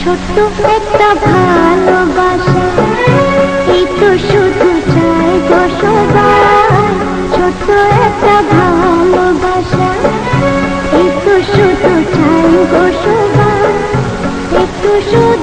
ছোট্ট একটা ভাই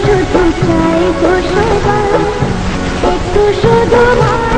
শুধু চাই গো সবাই একটু শুধু মা